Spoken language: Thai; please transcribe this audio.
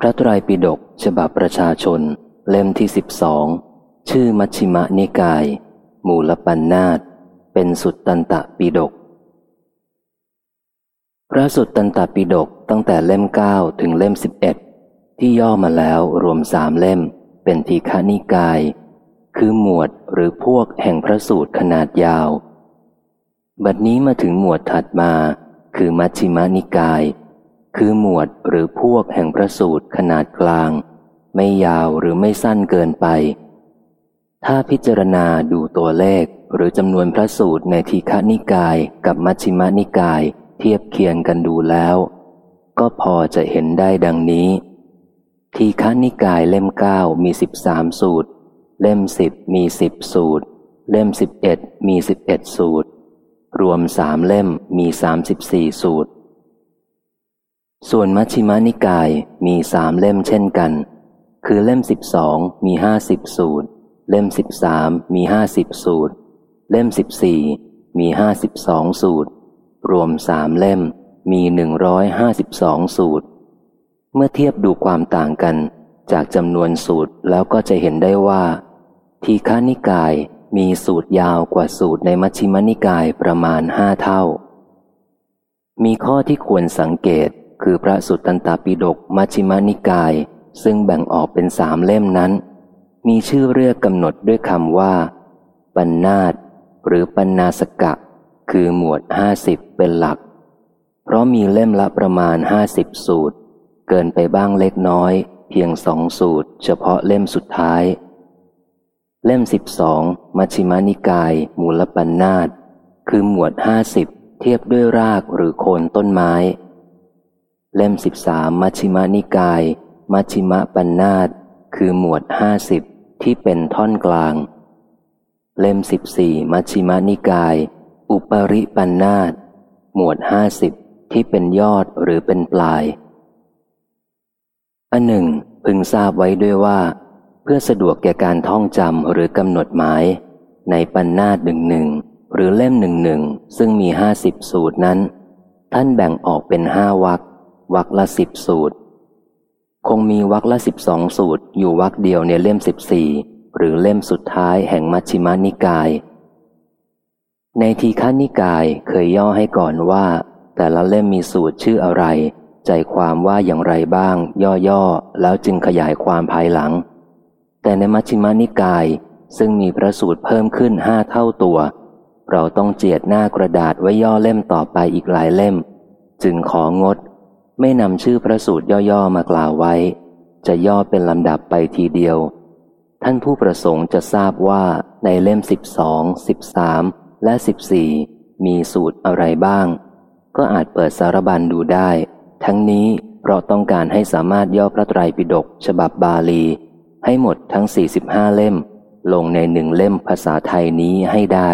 พระไตรปิฎกฉบับประชาชน เล่มที่สิบสองชื่อมัชชิมะนิกาย มูลปัญนาตเป็นสุดตันตะปิฎกพระสุดตันตะปิฎกตั้งแต่เล่มเก้าถึงเล่มสิบเอ็ดที่ย่อมาแล้วรวมสามเล่ม เป็นทีฆานิกาย คือหมวดหรือพวกแห่งพระสูตรขนาดยาว บัดนี้มาถึงหมวดถัดมา คือมัชชิมานิกาย คือหมวดหรือพวกแห่งพระสูตรขนาดกลาง ไม่ยาวหรือไม่สั้นเกินไป ถ้าพิจารณาดูตัวเลขหรือจำนวนพระสูตรในทีฆนิกายกับมัชฌิมานิกายเทียบเคียงกันดูแล้ว ก็พอจะเห็นได้ดังนี้ ทีฆนิกายเล่มเก้ามีสิบสามสูตร เล่มสิบมีสิบสูตร เล่มสิบเอ็ดมีสิบเอ็ดสูตร รวมสามเล่มมีสามสิบสี่สูตร ส่วนมัชฌิมานิกายมีสามเล่มเช่นกัน คือเล่มสิบสองมีห้าสิบสูตร เล่มสิบสามมีห้าสิบสูตร เล่มสิบสี่มีห้าสิบสองสูตร รวมสามเล่มมีหนึ่งร้อยห้าสิบสองสูตร เมื่อเทียบดูความต่างกัน จากจำนวนสูตรแล้วก็จะเห็นได้ว่า ทีฆานิกายมีสูตรยาวกว่าสูตรในมัชฌิมนิกายประมาณห้าเท่า มีข้อที่ควรสังเกต คือพระสุตตันตปิฎกมัชฌิมานิกาย ซึ่งแบ่งออกเป็นสามเล่มนั้น มีชื่อเรียกกำหนดด้วยคำว่า ปัญนาตหรือปัญนาสกะ คือหมวดห้าสิบเป็นหลัก เพราะมีเล่มละประมาณห้าสิบสูตร เกินไปบ้างเล็กน้อย เพียงสองสูตร เฉพาะเล่มสุดท้าย เล่มสิบสองมัชฌิมานิกาย มูลปัญนาตคือหมวดห้าสิบเทียบด้วยรากหรือโคนต้นไม้ เล่มสิบสามมัชฌิมานิกาย มัชฌิมะปัญนาตคือหมวดห้าสิบที่เป็นท่อนกลาง เล่มสิบสี่มัชฌิมานิกาย อุปริปัญนาตหมวดห้าสิบที่เป็นยอดหรือเป็นปลาย อันหนึ่ง พึงทราบไว้ด้วยว่า เพื่อสะดวกแก่การท่องจำหรือกำหนดหมาย ในปัญนาตหนึ่งหนึ่งหรือเล่มหนึ่งหนึ่งซึ่งมีห้าสิบสูตรนั้น ท่านแบ่งออกเป็นห้าวัก วักละสิบสูตร คงมีวักละสิบสองสูตร อยู่วักเดียวในเล่มสิบสี่หรือเล่มสุดท้ายแห่งมัชฌิมานิกาย ในทีฆานิกายเคยย่อให้ก่อนว่า แต่ละเล่มมีสูตรชื่ออะไร ใจความว่าอย่างไรบ้าง ย่อๆแล้วจึงขยายความภายหลัง แต่ในมัชฌิมานิกายซึ่งมีพระสูตรเพิ่มขึ้นห้าเท่าตัว เราต้องเจียดหน้ากระดาษไว้ย่อเล่มต่อไปอีกหลายเล่ม จึงของด ไม่นำชื่อพระสูตรย่อๆมากล่าวไว้ จะย่อเป็นลำดับไปทีเดียว ท่านผู้ประสงค์จะทราบว่าในเล่มสิบสองสิบสามและสิบสี่มีสูตรอะไรบ้าง ก็อาจเปิดสารบัญดูได้ ทั้งนี้เพราะต้องการให้สามารถย่อพระไตรปิฎกฉบับบาลี ให้หมดทั้ง 45 เล่ม ลงในหนึ่งเล่มภาษาไทยนี้ให้ได้